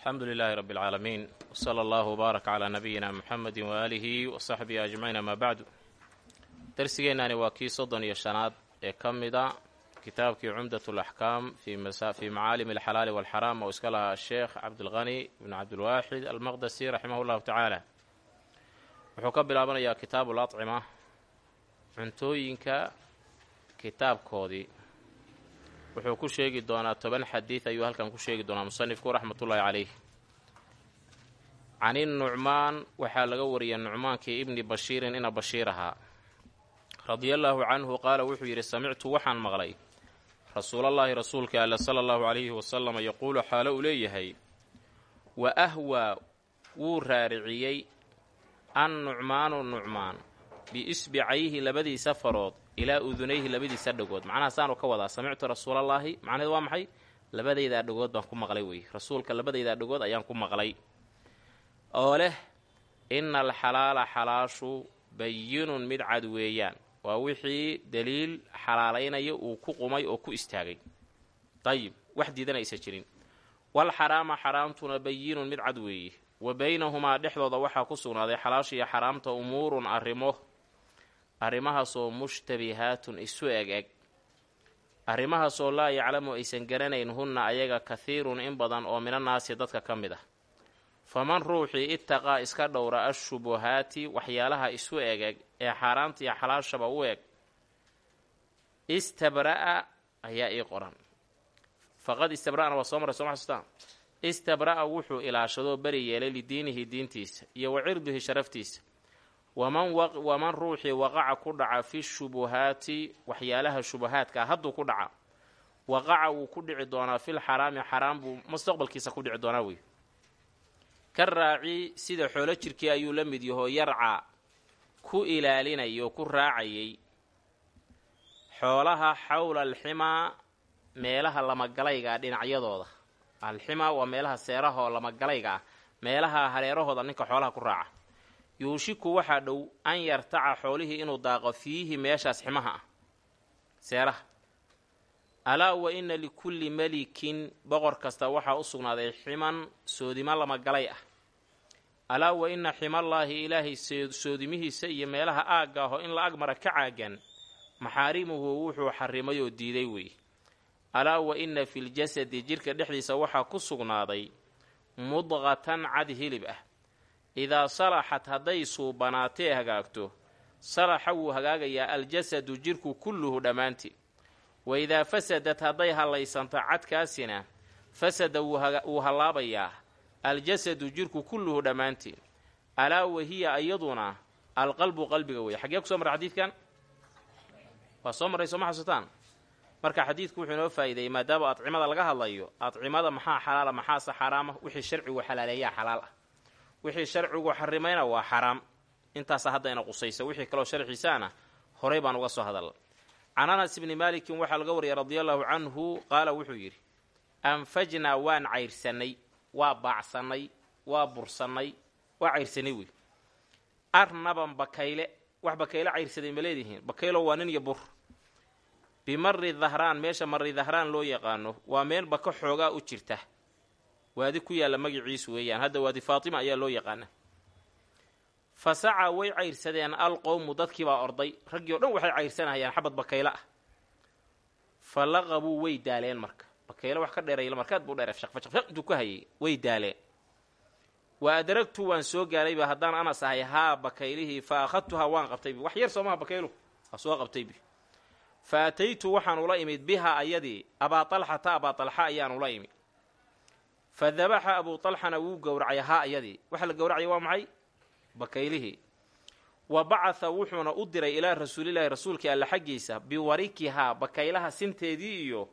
alxamdu lilaahi rabbi اlcaalamiin wsala allahu wbaarak calaa nabiyina muxamedi waaalihi wasaxbihi ajmaciin amaa bacdu darsigeennaani waa kii soddon iyo shanaad ee ka mida kitaabkii cumdat alaxkaam fii macaalimi alxalaali walxaraam oo iska lahaa sheekh cabdilqani ibn cabdilwaaxid almaqdasi raximah llahu tacaala. Wuxuu ka bilaabanayaa kitaabu lacima cuntooyinka kitaabkoodii wuxuu ku sheegi doonaa toban xadiid ayuu halkan ku sheegi doonaa musanifku raxmatullaahi caleyh cani nucmaan waxaa laga wariyay nucmaankii ibni bashiirin ina bashiir ahaa. Radiallaahu canhu qaala wuxuu yidhi samictu waxaan maqlay rasuulallaahi rasuulka alle sala allahu calayhi wasalam yaquulu xaalo uu leeyahay wa ahwaa wuu raariciyey an nucmaanu nucmaan biisbicayhi labadiisa farood ilaa udunayhi labadiisa dhagood. Macnaha saanu ka wadaa samictu rasuulallaahi macnaheedu waa maxay? Labadaydaa dhagood baan ku maqlay wey rasuulka labadaydaa dhagood ayaan ku maqlay. Oo leh ina alxalaala xalaashu bayinun mid cad weeyaan. Waa wixii daliil xalaalaynaya uu ku qumay oo ku istaagay. Dayib wax diidana aysa jirin. Walxaraama xaraamtuna bayinun mid cad weeye wa baynahumaa dhexdooda waxaa ku sugnaaday xalaasha iyo xaraamta umuurun arrimo arrimahaasoo mushtabihaatun isu eg eg. Arrimahaasoo laa yaclamu aysan garanayn hunna ayaga kahiirun in badan oo minannaasi dadka ka mid ah. Faman ruuxii ittaqaa iska dhowra ashubuhaati waxyaalaha isu eg eg ee xaaraamta iyo xalaashaba u eg. Istabra'a ayaa ii qoran. Faqad istabra'na waa soo maray soo maxasuustaan istabra'a wuxuu ilaashadoo beri yeelay lidiinihi diintiisa iyo wa cirdihi sharaftiisa waman ruuxii waqaca ku dhaca fi shubuhaati waxyaalaha shubahaadkaa hadduu ku dhaca waqaca wuu ku dhici doonaa fil xaraami xaraam buu mustaqbalkiisa ku dhici doonaa wey ka raaci sida xoolo jirkii ayuu la mid yahoo yarca ku ilaalinaya oo ku raacayay xoolaha xawla alximaa meelaha lamagalayga dhinacyadooda. Alximaa waa meelaha seeraha oo lamagalayga ah meelaha hareerahooda ninka xoolaha ku raaca yuushiku waxaa dhow an yartaca xoolihii inuu daaqo fiihi meeshaas ximaha ah. Seeraha alaa wa inna likulli melikin boqor kasta waxaa u sugnaaday ximan soodimo lamagalay ah. Alaa wa inna ximallaahi ilaahay soodimihiisa iyo meelaha aagga aho in la agmara ka caagan maxaarimuhu wuxuu xarimay oo diiday wey. Alaa wa inna filjasadi jidhka dhexdiisa waxaa ku sugnaaday mudqatan cad hilib ah idaa salaxat hadday suubanaatee hagaagto salaxa wuu hagaagayaa aljasadu jidhku kulluhu dhammaantii wa idaa fasadat hadday hallaysanto cadkaasina fasada wuu hallaabayaa aljasadu jidhku kulluhu dhammaantii alaa wahiya iyaduna alqalbu qalbiga weeye xaggee ku soo marray xadiidkan waa soo marray sooma xasuutaan marka xadiidku wuxuu inoo faa'iideeyey maadaama adcimada laga hadlayo adcimada maxaa xalaala maxaase xaraama wixii sharcigu xalaaleeyaa xalaal ah wixii sharcigu xarimayna waa xaraam. Intaasa haddayna qusaysa wixii kaloo sharciisaana horay baan uga soo hadal can anas ibni maalikin waxaa laga wariyay radiallahu canhu qaala wuxuu yidhi anfajnaa waan cayrsannay waa baacsannay waa bursannay waa cayrsanay wey arnaban bakayle wax bakayle cayrsaday ma leedihiin? Bakaylo waa nin iyo bur. Bimari dahraan meesha mari dahraan loo yaqaano waa meel baka xoogaa u jirta waadi ku yaalla magiciisu weeyaan. Hadda waadi faatima ayaa loo yaqaana. Fa sacaa way cayrsadeen alqowmu dadkiibaa orday. Raggii o dhan waxay cayrsanayaan xabad bakaylo ah. Fa laqabuu way daaleen marka. Bakaylo wax ka dheeray markaad buu dheer shaqfashaqfaq intuu ku hayay way daaleen. Wa adragtu waan soo gaalayba haddaan anas ahay haa bakaylihii fa akhadtuhaa waan qabtaybi wax yar soomaha bakaylu waa soo qabtaybi fa ataytu waxaan ula imid bihaa ayadii abaa talxata abaa talxa ayaan ula imid fa dabaxa abuu talxana wuu gowracay haa ayadii. Waxa la gowracaya waa maxay? Bakaylihii wa bacatha wuxuuna u diray ilaa rasuulilaahi rasuulkii alle xaggiisa biwarikihaa bakaylaha sinteedii iyo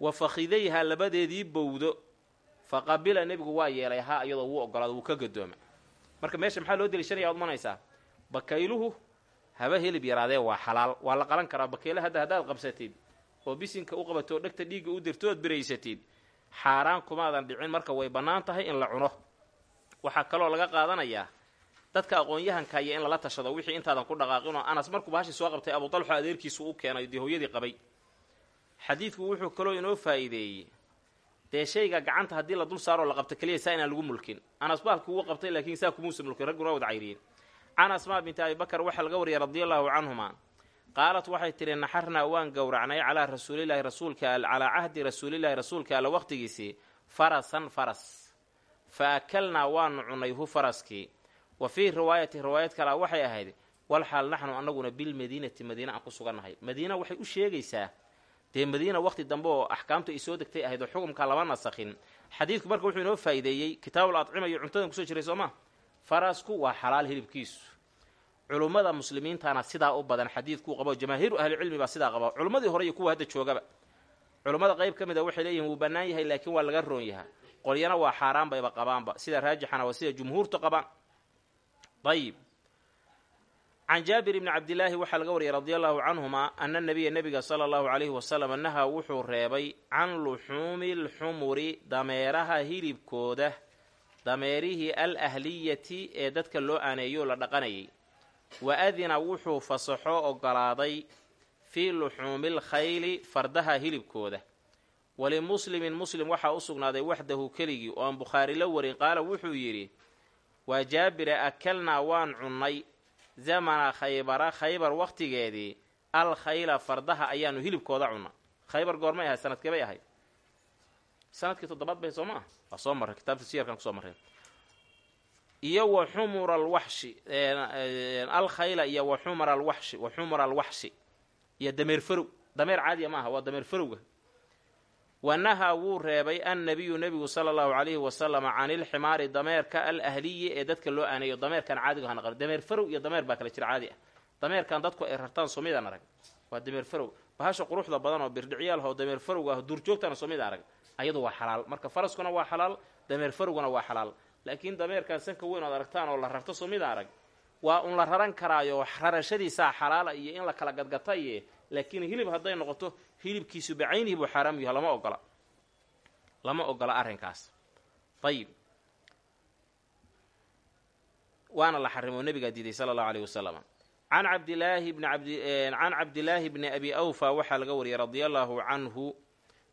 wa fakhidayhaa labadeedii bowdo. Fa qabila nebigu waa yeelay haa iyadoo wuu ogolaado wuu ka gadooma marka meesha maxaa loo deliishanaya ad umanaysaa bakayluhu haba helib yaraadee waa xalaal waa la qalan karaa bakayla hadda haddaad qabsatid oo bisinka u qabato oo dhegta dhiigga u dirto ood biraysatid xaaraan kumaadan dhicin marka way bannaan tahay in la cuno. Waxaa kaloo laga qaadanayaa dadka aqoon-yahanka iyo in lala tashado wixii intaadan ku dhaqaaqinoo anas markuu bahashi soo qabtay abuutalxo adeerkiisu u keenay dee hooyadii qabay. Xadiidku wuxuu kaloo inoo faa'iideeyey. Dee shayga gacanta haddii la dul saaroo la qabto keliya saa inaan lagu mulkin. Anas baalki wuu qabtay laakiin saa kumuusa mulkin ragguna wada cayriyeen can asmaa binti abi bakar waxaa laga wariyay radia allaahu canhuma qaalat waxay tidhi naxarnaa waan gowracnay calaa rasuulilaahi rasuulka calaa cahdi rasuulilaahi rasuulka alla waqtigiisii farasan faras. Fa akalnaa waanu cunnay hu faraskii wa fii riwaayati riwaayad kalea waxay ahayd walxaal naxnu annaguna bilmadiinati madiina aan ku sugannahay madiina waxay u sheegaysaa dee madiina waqti dambe oo axkaamtu ay soo degtay ahayd oo xukumka lama nasakhin. Xadiidku marka wuxuu inoo faa'iideeyey kitaabul adcima iyo cuntadan ku soo jiray soo maa farasku waa xalaal hilibkiisu culummada muslimiintana sidaa u badan xadiidkuu qabo jamaahiiru ahlicilmi baa sidaa qaba culummadii hore iyo kuwa hadda joogaba. Culummada qayb ka mid a waxay leeyihiin wuu bannaan yahay laakiin waa laga roon yahaa qolyana waa xaaraan bayba qabaanba. Sida raajixana waa sida jumhuurtu qabaan ayib can jaabir ibni cabdilaahi waxaa laga wariyay radia allahu canhuma ana nabiya nebiga sala allahu calayhi wasalam nahaa wuxuu reebay can luxuumi lxumuri dameeraha hilibkooda dameerihii al ahliyati ee dadka loo aaneeyo la dhaqanayay wa adina wuxuu fasaxo ogolaaday fii luxuumi lkhayli fardaha hilibkooda. Walimuslimin muslim waxaa u sugnaaday waxdahu keligii oo aan bukhaari la warin qaala wuxuu yidhi waa jaabire akalnaa waan cunnay zamana khaybara khaybar waqtigeedii al khayla fardaha ayaanu hilibkooda cunna khaybar goormay ahayd sanadkee bay ahayd sannadkii toddobaad bay soo ma ah waa soo marray kitaabta siyarkan ku soo marreen iyo wa xumura alwaxshi al khayla iyo wa xumara alwaxshi wa xumura alwaxshi iyo dameer farow. Dameer caadiya ma aha waa dameer farowga. Wa nahaa wuu reebay annabiyu nebigu sala allahu calayhi wasalama can ilximaari dameerka al ahliyi ee dadka loo aaneeyo. Dameerkan caadiga hana qaro dameer farow iyo dameer baa kala jira caadi ah. Dameerkan dadku ay rartaan soomidaan arag waa dameer farow. Bahasha quruxda badan oo birdhicyaal oo dameer farowga ah duurjoogtana soomida arag ayadu waa xalaal. Marka faraskuna waa xalaal dameer farowguna waa xalaal laakiin dameerkan sanka weyn ood aragtaan oo la rarto soomida arag waa un la raran karaayo rarashadiisaa xalaala iyo in la kala gadgataye laakiin hilib hadday noqoto hilibkiisu bacaynihi buu xaaraam yaha lama ogola. Lama ogola arrinkaas. Ayib waana la xarimo nebigaa diiday sala allahu alayhi wasalam can cabdilaahi bni abcan cabdilaahi bni abi awfa waxaa laga wariyay radia allaahu canhu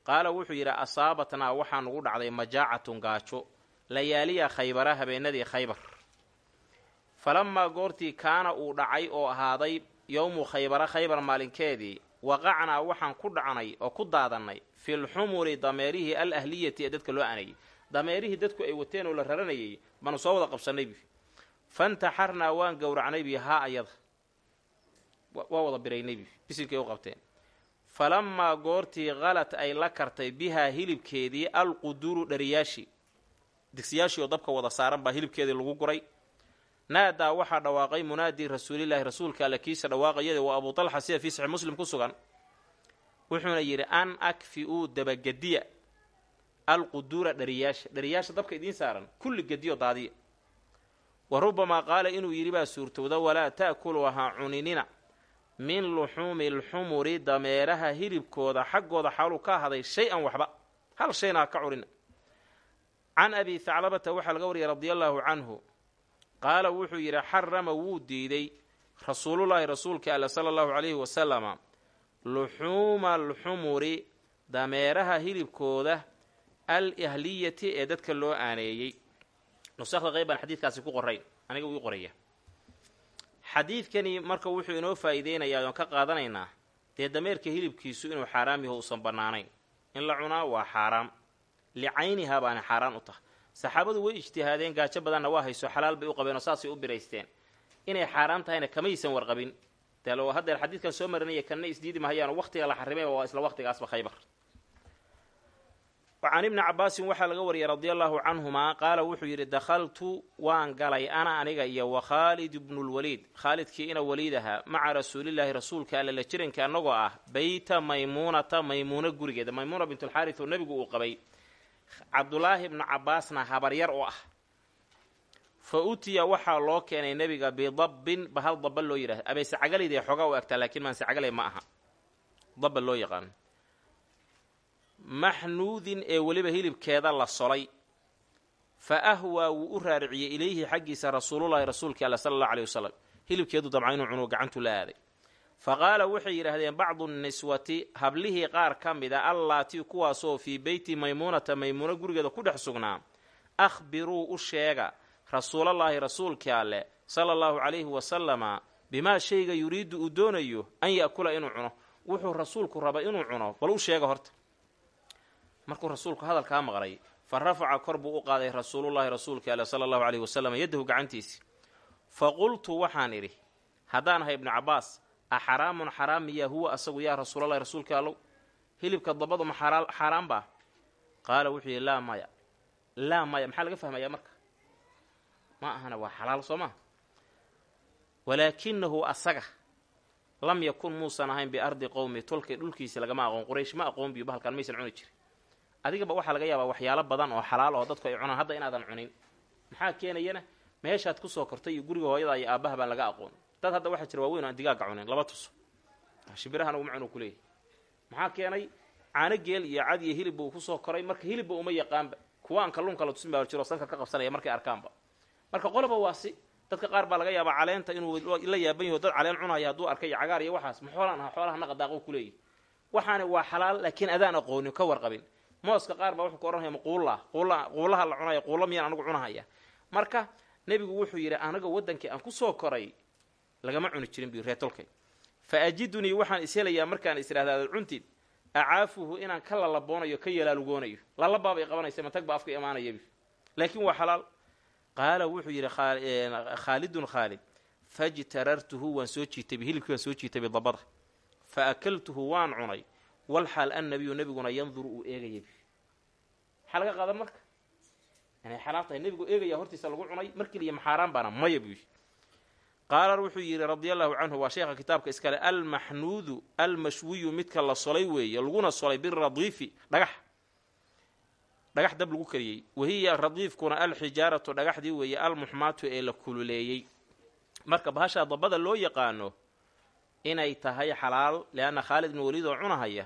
qaala wuxuu yidhi asaabatnaa waxaa nugu dhacday majaacatun gaajo layaaliya khaybara habeenadii khaybar. Falamaa goortii kaana uu dhacay oo ahaaday yowmu khaybara khaybar maalinkeedii waqacnaa waxaan ku dhacnay oo ku daadannay filxumuri dameerihii al ahliyati ee dadka loo aanayay. Dameerihii dadku ay wateen oo la raranayay baanu soo wada qabsannay bi fantaxarnaa waan gowracnay bi haa ayada waa wada biraynay bi bisilkay u qabteen. Falamaa goortii kalad ay la kartay bihaa hilibkeedii alquduru dhariyaashii digsiyaashii oo dabka wada saaran baa hilibkeedii lagu guray. Naadaa waxaa dhawaaqay munaadii rasuulilaahi rasuulka alle kiisa dhawaaqayada waa abuu talxa sida fii saxi muslim ku sugan. Wuxuuna yidhi an akfi-uu dabagediya alquduura dhariyaasha dhariyaasha dabka idiin saaran kulli gediyo daadiya. Wa rubamaa qaala inuu yidhi baa suurtowda walaa ta'kulu ha cuninina min luxuumi lxumuri dameeraha hilibkooda xaggooda xaaluu ka ahaday shay-an waxba. Hal shayna ha ka cunina can abi thaclabata waxaa laga wariyay radia allaahu canhu qaala wuxuu yidhi xarama wuu diiday rasuulullaahi rasuulka alle sala allahu calayhi wasalama luxuuma alxumuri dameeraha hilibkooda al ahliyati ee dadka loo aaneeyey. Nusakda qayb baan xadiidkaasi ku qorayn aniga uu qoraya. Xadiidkani marka wuxuu inoo faa'iideynayaa oon ka qaadanaynaa dee dameerka hilibkiisu inuu xaaraam yaho uusan bannaanayn. In la cunaa waa xaaraam licaynihaa baana xaaraan u tahay saxaabadu way ijtihaadeen gaajo badanna waa hayso xalaal bay u qabeen oo saasay u biraysteen inay xaaraan tahayna kamaysan warqabin dee lo haddeer xadiidkan soo marinaya kanna isdiidi mahayaano waqtiga la xarimay waa isla waqtigaasba khaybar can ibni cabaasin waxaa laga wariyay radia allaahu canhumaa qaala wuxuu yidhi dakhaltu waan galay ana aniga iyo wa khaalid ibnulwaliid khaalidkii ina waliid ahaa maca rasuulilaahi rasuulka alle la jiranka annagoo ah beyta maymuunata maymuuna gurigeeda maymuuna bintulxaaris oo nebigu uu qabay cabdulaahi ibnu cabaasna habaryar oo ah. Fa utiya waxaa loo keenay nebiga bidabbin bahal dabba loo yidhahda abayse cagalaydee xoogaa u egtaa laakiin maanse cagalay ma aha. Dabba loo yaqaano maxnuudin ee weliba hilibkeeda la solay. Fa ahwaa wuu u raariciyey ilayhi xaggiisa rasuulullaahi rasuulkii alle sala allahu aleyh wasalam hilibkeedu dabca inuu cunuu gacantu la aaday fa qaala waxay yidhaahdeen bacdu niswati hablihii qaar ka mid a allaatii kuwaasoo fii beyti maymuunata maymuuno gurigeeda ku dhex sugnaa. Akhbiruu u sheega rasuulallaahi rasuulkii alleh sala allahu calayhi wasalama bimaa shayga yuriidu uu doonayo an ya'kula inuu cuno. Wuxuu rasuulku raba inuu cuno bal u sheega horta. Markuu rasuulku hadalkaa maqlay fa rafaca kor buu u qaaday rasuulullaahi rasuulkii alleh sala allahu calayhi wasalam yaddahu gacantiisi. Fa qultu waxaan idhi haddaan ahay ibnu cabbaas a xaraamun xaraam miyaa huwa asagu yaa rasuulallahi rasuulkii allow hilibka dabadu ma xaaraan baa qaala wuxuu yidhi laa maya laa maya. Maxaa laga fahmayaa marka? Ma ahana waa xalaal soo maa walaakinahu asaga lam yakun muusan ahayn biardi qowmi tolkay dhulkiisa lagama aqoon quraysh ma aqoon biyo bahalkaan maysan cuni jirin. Adigaba waxaa laga yaabaa waxyaalo badan oo xalaal oo dadku ay cunaan hadda inaadan cunin. Maxaa keenayana meeshaad ku soo kortay iyo guriga hooyada iyo aabbaha baan laga aqoon dad hadda waxaa jira waaweyn aan digaaga cunin laba tuso shimbirahan uguma cun kuleeyahy maxaa keenay? Caano geel iyo cad iyo hilibba uu ku soo koray. Marka hilibba uma yaqaanba. Kuwa aan kalluunka la tusin baa jiro sanka ka qabsanaya markay arkaanba. Marka qoloba waa si. Dadka qaar baa laga yaabaa caleenta inuu la yaaban yaho dad caleen cunaya hadduu arkay cagaar iyo waxaas. Ma xoolaan aha xoolaha naqa daaqo kuleeyahy waxaani waa xalaal laakiin adaan aqoonin ka warqabin. Mooska qaar baa wuxuu ka odhanaya maquulla quulla quullaha la cunaya quulla miyaan anigu cunahaya. Marka nebigu wuxuu yidhi anaga waddankii aan ku soo koray lagama cuni jirin bi reetolkay fa ajidunii waxaan is helayaa markaan is idhahda cuntid acaafuhu inaan ka lalaboonayo ka yalaalugoonayo. Lalabaabay qabanaysa matag baa afka imaanayabi laakiin waa xalaal. Qaala wuxuu yidhi khaalidun khaalid fajtarartuhu waan soo jiitaybi hilibkii waan soo jiitaybi dabada fa akaltuhu waan cunay. Walxaal annabiyu nebiguna yanduru uu eegayabi maxaa laga qaadan marka? Inay xalaal tahay nebigu eegaya hortiisa lagu cunay markiliya maxaaraan baana maya buu yidhi qaala wuxuu yidhi radia allahu canhu waa sheekha kitaabka iskale almaxnuudu almashwiyu midka la solay weeye laguna solay biradiifi dhagax. Dhagax dab lagu kariyey. Wahiya radiifkuna alxijaaratu dhagaxdii weeye almuxmaatu ee la kululeeyey. Marka bahashaa dabada loo yaqaano inay tahay xalaal leanna khaalid ibnu weliid oo cunahaya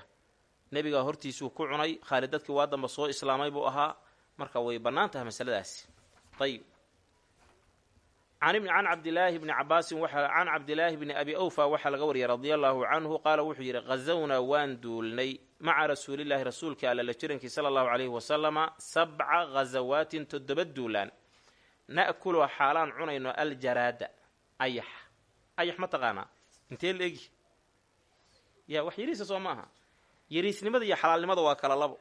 nebigaa hortiisuu ku cunay. Khaalid dadkii waa damba soo islaamay buu ahaa. Marka way bannaan tahay masaladaasi. Ayib can cabdilaahi bni cabaasin can cabdilaahi bni abi awfa waxaa laga wariyay radia allahu canhu qaala wuxuu yidhi ghazawnaa waan duulnay maca rasuulillaahi rasuulka alla la jirankii sala allahu calayhi wasalama sabca ghazawaatin toddoba duulaan na'kulu xaalaan cunayno aljaraada ayax ayax ma taqaanaa intee la egi ya wax yariisa soo maaha yariisnimada iyo xalaalnimada waa kala labo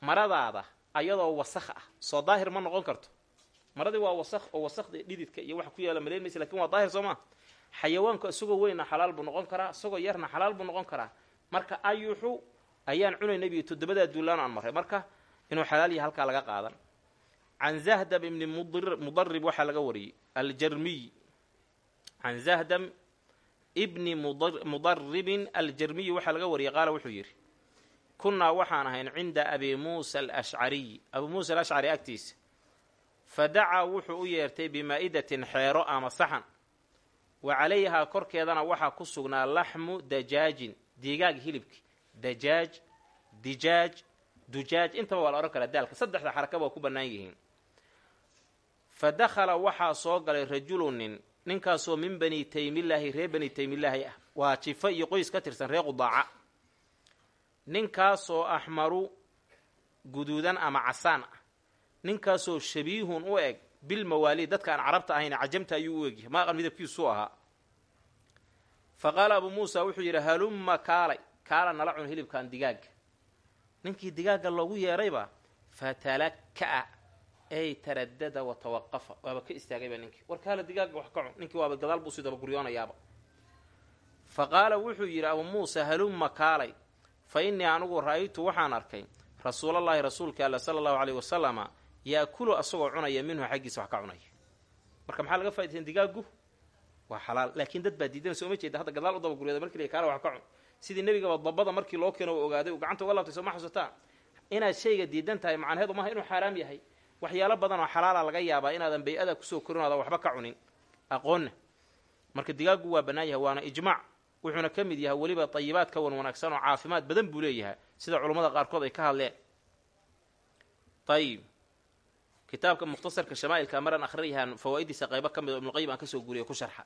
maradaada ayadoo wasakh ah soo daahir ma noqon karto maradii waa wasakh oo wasakda dhididka iyo waxa ku yaalla malayn maysa laakiin waa daahir soo maa xayawaanku isagoo weynna xalaal buu noqon karaa isagoo yarna xalaal buu noqon karaa. Marka ayuxu ayaan cunay nebiga toddobadaa duulaan aan maray marka inuu xalaal yahay halkaa laga qaadan. Can zahdam ibni mudarib waxaa laga wariyey aljarmiy can zahdam ibni mudaribin aljarmiyi waxaa laga wariyey qaala wuxuu yidhi kunnaa waxaan ahayn cinda abi muusa alashcariy abuu muusa alashcari agtiisa fa dacaa wuxuu u yeertay bimaa'idatin xeero ama saxan. Wa calayhaa korkeedana waxaa ku sugnaa laxmu dajaajin digaag hilibki. Dajaaj dijaaj dujaaj. Intaba waa la odhan karaa daalka. Saddexda xarakaba waa ku bannaan yihiin. Fa dakhala waxaa soo galay rajulu nin ninkaasoo min bani taymillaahi reer bani taymillaahi ah. Waa jifo iyo qoys ka tirsan reer qudaaca. Ninkaasoo axmaru guduudan ama casaan ah ninkaasoo shabiihun u eg bilmawaalid dadka aan carabta ahayn cajamta ayuu u egyahay maaqan midabkiisuu ahaa. Fa qaala abuu muusa wuxuu yidhi halumma kaalay kaala nala cun hilibkan digaaga ninkii digaagga loogu yeerayba fatalaka'a ay taradada wa tawaqafa. Waaba ka istaagayba ninkii. War kaala digaagga wax ka cun. Ninkii waaba gadaal buu sii daba guryoonayaaba fa qaala wuxuu yidhi abuu muusa halumma kaalay fa innii anigu ra'aytu waxaan arkay rasuulallaahi rasuulka alla sala allahu caleyhi wasalama yaakulu asagoo cunaya minhu xaggiisa wax ka cunaya. Marka maxaa laga faidaysan digaaggu waa xalaal. Laakiin dad baa diidanaysa uma jeeda hadda gadaal u daba guryada markii la kaala wax ka cun. Sidii nebigaba dabada markii loo keeno u ogaaday uu gacanta uga laabtay soo ma xasuutaa inaad shayga diidan tahay macnaheedu maaha inuu xaaraam yahay. Waxyaalo badan oo xalaala laga yaabaa inaadan bay-ada ku soo korin aadan waxba ka cunin. Aqoonna. Marka digaaggu waa bannaan yahay waana ijmaac. Wuxuuna ka mid yahay weliba tayibaad ka wan wanaagsan oo caafimaad badan buu leeyahay sida culummada qaarkood ay ka hadleen. Ayib kitaabka mukhtasarka shamaa'ilka maran akhriyahan fawaa'idiisa qaybo ka mid oo ibnuqayim aan ka soo guuriya ku sharxa.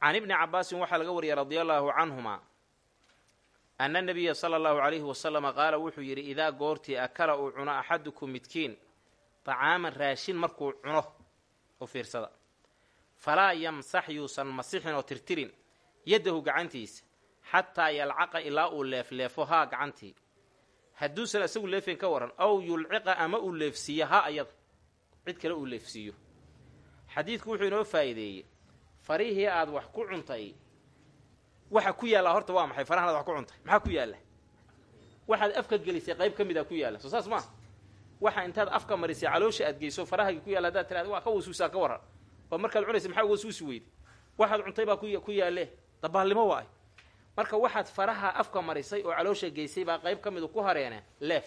Can ibni cabaasin waxaa laga wariyay radia allaahu canhuma ana nabiya sala allahu calayhi wasalama qaala wuxuu yidhi idaa goortii akala uu cuno axadukum midkiin dacaaman raashin markuu cuno u fiirsada. Falaa yamsax yuusan masixin oo tirtirin yaddahu gacantiisa xataa yalcaqa ilaa uu leefleefo haa gacantii. Hadduusan isagu leefayn ka waran aw yulciqa ama uu leefsiiyo ha ayada cid kale uu leefsiiyo xadiidku wuxuu inoo faa'iideeyey. Farihii aad wax ku cuntay waxa ku yaallaa horta waa maxay? Farahan aad wax ku cuntay. Maxaa ku yaalla? Waxaad afka gelisay qayb ka mid a ku yaalla. Soo saas maa waxa intaad afka marisay caloosha aad geyso farahagi ku yaalla haddaad tiraada waa ka wasuusaa ka waran oo markaad cunaysa maxaa wasuusi weyday waxaad cuntay baa ku yaalle. Dabaalnimo waay. Marka waxaad faraha afka marisay oo caloosha geysay baa qayb ka midu ku hareene leef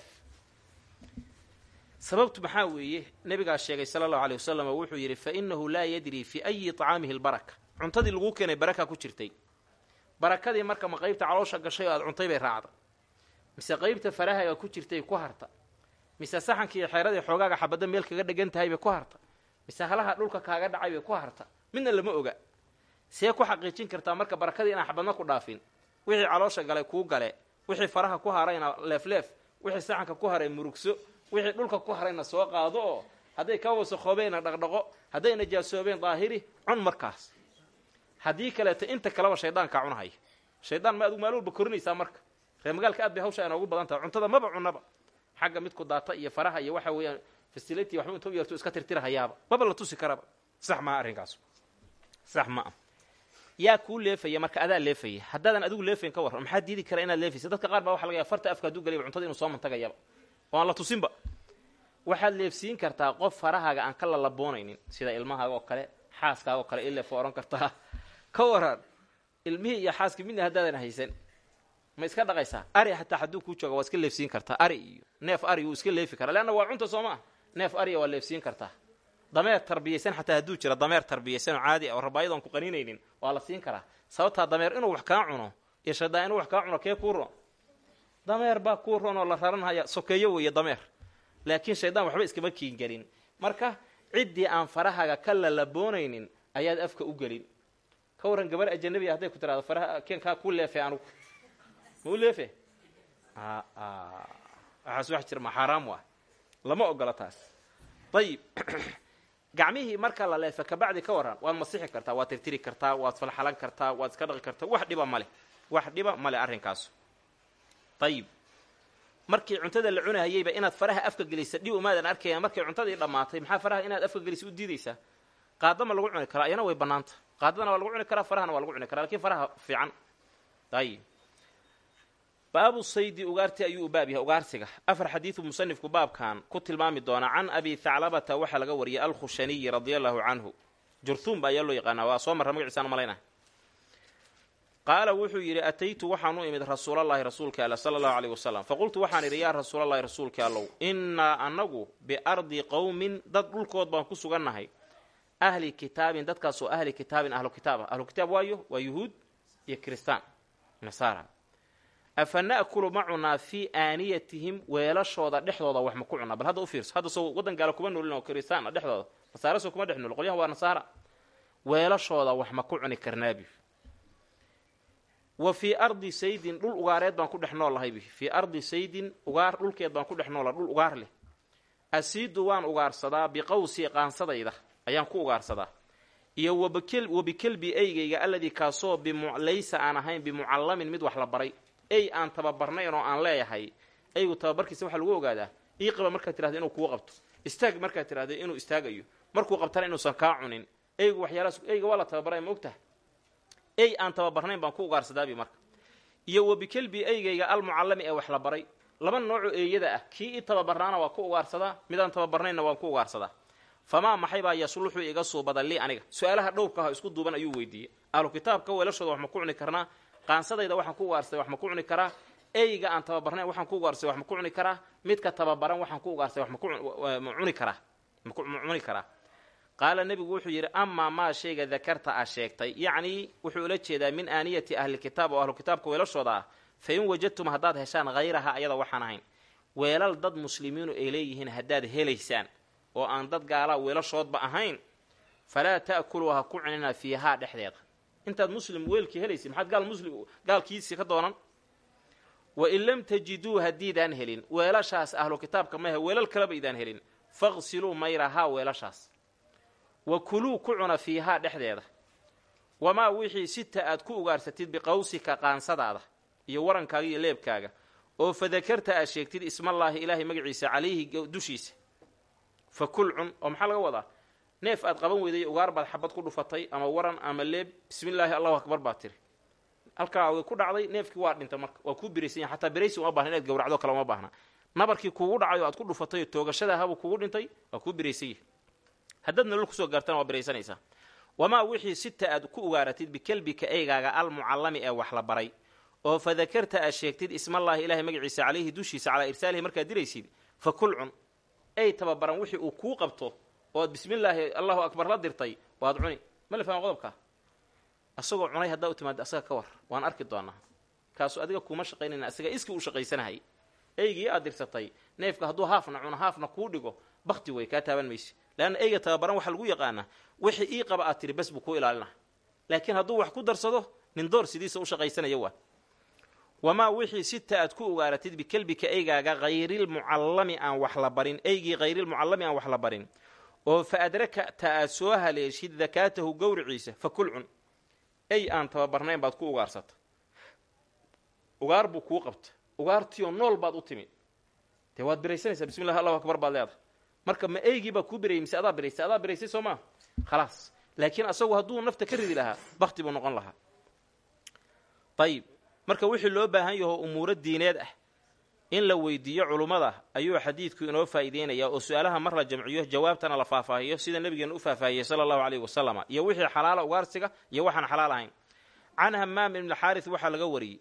sababtu maxaa weeye nabigaa sheegay sala allahu aley wasalam oo wuxuu yidhi fa innahu laa yadrii fi ayi tacaamihi lbaraka cuntadii laguu keenay baraka ku jirtay. Barakadii marka ma qaybta caloosha gashay oo aad cuntay bay raacda. Mise qaybta farahaga ku jirtay ku harta. Mise saxankii xeeradii xoogaaga xabadda meel kaga dhegan tahay bay ku harta. Mise halaha dhulka kaaga dhacay bay ku harta. Midna lama oga. See ku xaqiijin kartaa marka barakadii inaan xabadna ku dhaafin wixii caloosha galay kuu gale wixii faraha ku harayna leefleef wixii saxanka ku haray murugso wixii dhulka ku harayna soo qaado oo hadday ka wasakhoobeenna dhaqdhaqo hadday najaasoobeen daahiri cun markaas. Haddii kaleeto inta kaleba shaydaankaa cunahaya shaydaan ma adugu maal walba korinaysaa marka. Reer magaalka aad bay hawsha inoogu badan tahay. Cuntada maba cunaba. Xagga midku daata iyo faraha iyo waxa weeyaan fasilati waxba inta u yarto iska tirtirahayaaba maba la tusi karaba. Sax maa arrinkaas. Sax ma ah yaa kuu leefaya marka adaa leefaya. Haddaadan adigu leefayn ka warran maxaa diidi kara inaad leefaysa dadka qaar baa waxa laga yaaba farta afka hadduu galayba cuntada inuu soo mantagayaba. Oo la tusinba waxaad leefsiin kartaa qof farahaaga aan ka lalaboonaynin sida ilmahaaga oo kale xaaskaaga oo kale ileefo odhan kartaa ka waran ilmihii iyo xaaskii midna haddaadan haysan. Ma iska dhaqaysaa? Ari hataa hadduu kuu jooga waa iska leefsiin kartaa. Ari iyo neef ari wuu iska leefi karaa. Leanna waa cunta soo ma ah neef ariya waa leefsiin kartaa. Dameer tarbiyaysan xataa hadduu jira dameer tarbiyaysan oo caadi ah oo rabaayad ku qaninaynin waa la siin karaa. Sababtaa dameer inuu wax kaa cuno iyo shaydaan inuu wax kaa cuno kee kuu ron dameer baa kuu ron oo la raranhaya sokeeyo weeye dameer laakiin shaydaan waxba iskama kiingelin marka ciddii aan farahaga ka lalaboonaynin ayaad afka u gelin. Ka warran gabar ajanabiya hadday ku tiraado faraha keenkaa kuu leefe anugu. Ma leefe? Waxaas wax jira ma xaaraam waa. Lama ogola taas. Ayib gacmihii marka la leefa kabacdi ka warran waad masixi kartaa waad tirtiri kartaa waad falxalan kartaa waad iska dhaqi kartaa wax dhiba male wax dhiba male arrinkaasu. Ayib markii cuntada la cunahayeyba inaad faraha afka gelisa dhib umaadan arkaya markay cuntadii dhammaatay maxaa faraha inaad afka gelisa u diidaysaa? Qaadama lagu cuni karaa iyana way bannaanta. Qaadadana waa lagu cuni karaa farahana waa lagu cuni karaa laakiin faraha fiican. Ayib baabu saydi ugaarti ayuu u baab yahay ugaarsiga. Afar xadiidu musanifku baabkan ku tilmaami doona can abi thaclabata waxaa laga wariyay alkhushaniyi radia allahu canhu. Jurhuum baa ayaa loo yaqaanaa waa soo marra magaciisaan malayna qaala wuxuu yidhi ataytu waxaan u imid rasuulallaahi rasuulka alla sala allahu aleyh wasalam faqultu waxaan idhi yaa rasuulallahi rasuulka allow innaa annagu biardi qowmin dad dhulkood baan ku sugannahay. Ahli kitaabin dadkaasoo ahli kitaabin ahlu kitaab ah ahlu kitaab waayo waa yuhuud iyo kiristaan nasaara. Afa na'kulu ma cunaa fii aaniyatihim weelashooda dhexdooda wax ma ku cunaa bal hadda u fiirso hadda soo waddan gaala kuma noolin oo kiristaan dhexdooda nasaara soo kuma dhex nool qolyahan waa nasaara. Weelashooda wax ma ku cuni karnaabi wa fii ardi saydin dhul ugaareed baan ku dhex nool lahay fii ardi saydin ugaar dhulkeed baan ku dhex noola dhul ugaar leh. Asiidu waan ugaarsadaa biqawsii qaansadayda ayaan ku ugaarsadaa. Iyo wabikelbi eygayga alladii kaasoo laysa aan ahayn bimucallamin mid wax la baray. Ey aan tababarnayn oo aan leeyahay eygu tababarkiisa waxaa lagu ogaadaa. Ii qaba markaad tirahda inuu kuu qabto. Istaag markaad tirahda inuu istaagayo. Markuu qabtana inuusan kaa cunin. Eygu waxyaalahaas eyga waa la tababaray ma ogtaha ey aan tababarnayn baan ku ugaarsadaabi marka. Iyo wabikelbi eygayga almucallami ee wax la baray. Laba noocoo eeyada ah kii i tababarnaana waa ku ugaarsadaa midaan tababarnaynna waan ku ugaarsadaa. Famaa maxay baa yasluxu iga suubada lii aniga? Su'aalaha dhowrka ah isku duuban ayuu weydiiyey. Ahlu kitaabka weelashooda wax ma ku cuni karnaa? Qaansadayda waxaan ku ugaarsaday wax ma ku cuni karaa? Eyga aan tababarnayn waxaan ku ugaarsaday wax ma ku cuni karaa? Midka tababaran waxaan ku ugaarsaday wax ma cuni karaa? Ma cuni karaa qaala nebigu wuxuu yidhi amaa maa shayga dakarta a sheegtay? Yacnii wuxuu ula jeedaa min aaniyati ahlilkitaab oo ahlu kitaabka weelashooda ah fa in wajadtum haddaad heshaan hayraha ayada waxaan ahayn. Weelal dad muslimiinu ay leeyihiin haddaad helaysaan oo aan dad gaalaa weelashoodba ahayn falaa ta'kuluu ha ku cunina fiihaa dhexdeeda. Intaad muslim weelkii helaysid maxaad gaal muslim gaalkiisii ka doonan? Wain lam tajiduu haddiidaan helin weelashaas ahlu kitaabka mahe weelal kaleba idaan helin. Faqsiluu mayrahaa weelashaas wa kuluu ku cuna fiihaa dhexdeeda wamaa wixii sita aad ku ugaarsatid biqawsika qaansadaada iyo warankaaga iyo leebkaaga oo fadakarta aad sheegtid ismallaahi ilaahay magaciisa calayhi dushiisa. Fa kul cun oo maxaa laga wadaa? Neef aad qaban weyday ugaar baad xabad ku dhufatay ama waran ama leeb bismillaahi allahu akbar baad tiri halkaa ku dhacday neefkii waa dhintay marka waa kuu biraysan xataa biraysi uma bahna inaad gawracdo kale uma baahna. Nabarkii kuugu oo aad ku dhufatay oo toogashadahabuu kugu dhintay waa kuu biraysan yahay haddaad nolol ku soo gaartana waa biraysanaysaa wamaa wixii sita aad ku ugaaratid bikelbika eygaaga almucallami ee wax la baray. Oo fadakarta aad sheegtid ismallaahi ilaahay magaciisa calayhi dushiisa calaa irsaalihi markaad diraysid fa kul cun ey tababaran wixii uu kuu qabto oo aad bismillaahi allahu akbar la dirtay waad cuni. Ma la fahma qodobkaa asagoo cunay haddaa u timaada asaga ka war waan arki doonaa. Kaasu adiga kuuma shaqaynayna asaga iskii u shaqaysanahay. Eygii aad dirsatay neefka hadduu haafna cuno haafna kuu dhigo bakti wey kaa taaban mayse leanna eyga tababaran waxaa lagu yaqaanaa wixii ii qaba aad tiri bes buu kuu ilaalina. Laakiin hadduu wax ku darsado nin door sidiisa u shaqaysanaya waa. Wamaa wixii sita aad ku ugaaratid bikelbika eygaaga hayrilmucallami aan wax la barin eygii hayrilmucallami aan wax la barin. Oo fa adrakta aad soo haleeshid dakaatahu gowriciisa fa kul cun ey aan tababarnayn baad ku ugaarsata ugaar buu kuu qabta ugaartiioo nool baad u timi dee waad biraysanaysaa bismillahi allahu akbar baad leedahay marka ma eygii baa kuu birayay mise adaa biraysay? Adaa biraysay soo maa khalaas. Laakiin asagu hadduu nafta ka ridi lahaa bakti buu noqon lahaa. Ayib marka wixii loo baahan yaho umuuro diineed ah in la weydiiyo culummada ayuu xadiidku inoo faa'iideynayaa oo su'aalaha mar la jamciyo jawaabtana la faahfaahiyo sida nabigeena u faahfaahiyey sala allahu caleyhi wasalama iyo wixii xalaala ugaarsiga iyo waxaan xalaal ahayn. Can hamaam ibni xaaris waxaa laga wariyey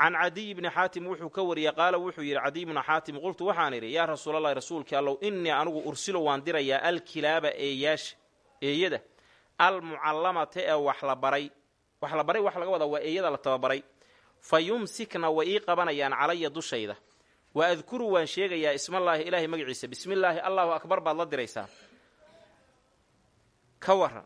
can cadiy bni xaatim wuxuu ka wariyey qaala wuxuu yidhi cadiy bnu xaatim qultu waxaan idhi yaa rasuulallahi rasuulkii allow innii anigu ursilo waan dirayaa alkilaaba eeyaasha eeyada almucallamata ee wax la baray wax la baray waxa laga wadaa waa eeyada la tababaray fa yumsikna way ii qabanayaan calaya dushayda wa adkuru waan sheegayaa ismallaahi ilaahay magaciisa bismillaahi allahu akbar baad la diraysaa ka waran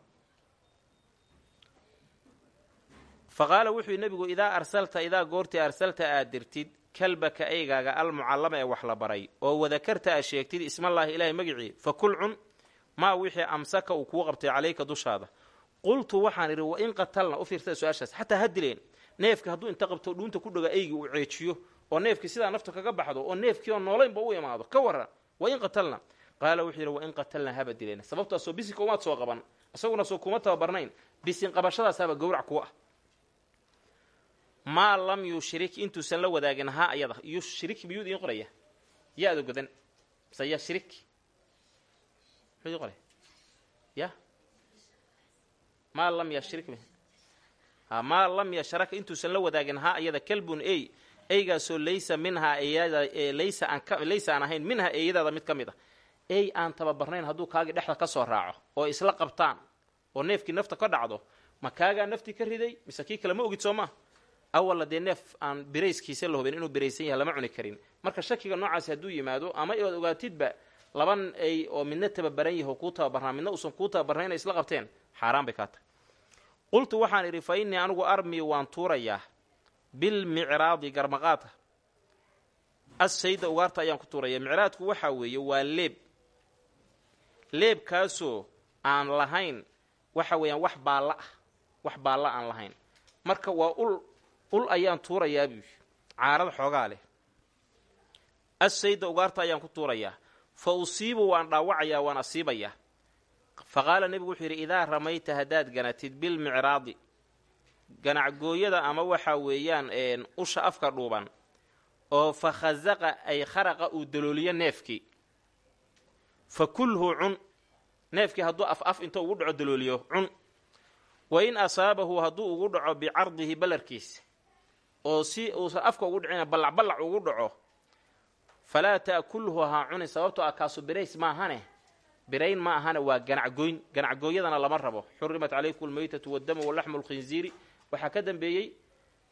fa qaala wuxuu nebigu idaa arsalta idaa goortii arsalta aad dirtid kalbaka eygaaga almucallama ee wax la baray oo wadakarta aad sheegtid ismallaahi ilaahay magicii fa kul cun maa wixii amsaka uu kuu qabtay calayka dushaada. Qultu waxaan idhi wain qatalna u fiirsada su'aashaas xataa ha dileen neefka hadduu inta qabto dhuunta ku dhaga eygii uu ceejiyo oo neefkii sidaa nafta kaga baxdo oo neefkii oo noolaynba u imaado ka waran wain qatalna. Qaala wuxuu yidhi wain qatalna haba dileen sababtaasoo bisinka umaad soo qaban isaguna soo kuma tababarnayn bisin qabashadaasaba gowrac kuwa ah maa lam yushrik intuusan la wadaagin haa ayada yushrik miyuu idiin qoraya. Ya-da godan mise yashrik muxuu idiin ya? Maa lam yashrik ha maa lam yashraka intuusan la wadaagin haa ayada kalbun ey eygaasoo laysa minhaa eeyada laysa aan ka laysa aan ahayn minhaa eeyadaada mid ka mid a ey aan tababarnayn hadduu kaagii dhexda ka soo raaco oo isla qabtaan oo neefkii nafta ka dhacdo ma kaagaa naftii ka riday mise kii kale ma ogid soo maa awalla dee neef aan birayskiisa la hubin inuu biraysan yahay lama cuni karin. Marka shakiga noocaasi hadduu yimaado ama oad ogaatidba laban ey oo midna tababaran yaho kuu tababarnaa midna uusan kuu tababarnay inay isla qabteen xaaraan bay kaa tahay. Qultu waxaan idhi fa innii anigu armi waan tuurayaa bilmicraadi garmaqaata assayda ugaarta ayaan ku tuuraya micraadku waxaa weeye waa leeb. Leebkaasoo aan lahayn waxa weeyaan wax baalla ah wax baalla aan lahayn. Marka waa ul ul ayaan tuurayaa buu caarada xoogaa leh. Assayda ugaarta ayaan ku tuurayaa. Fa usiibu waan dhaawacayaa waan asiibayaa fa qaala nebigu wuxuu yidhi idaa ramayta haddaad ganatid bilmicraadi ganacgooyada ama waxaa weeyaan usha afka dhuuban oo fa khasaqa ay kharaqa uu dalooliyo neefkii. Fa kulhu cun. Neefkii hadduu af af inta ugu dhaco dalooliyo cun. Wa in asaabahu hadduu ugu dhaco bicardihi ballarkiisa oo si uusan afka ugu dhicina ballac ballac ugu dhaco falaa ta'kulhu ha cuni. Sababtoo ah kaasu birays maahane birayn ma ahane waa ganacgoyn. Ganacgooyadana lama rabo. Xurimat calaykum almaytatu waddamu walaxmu lkhinziiri waxaa ka dambeeyey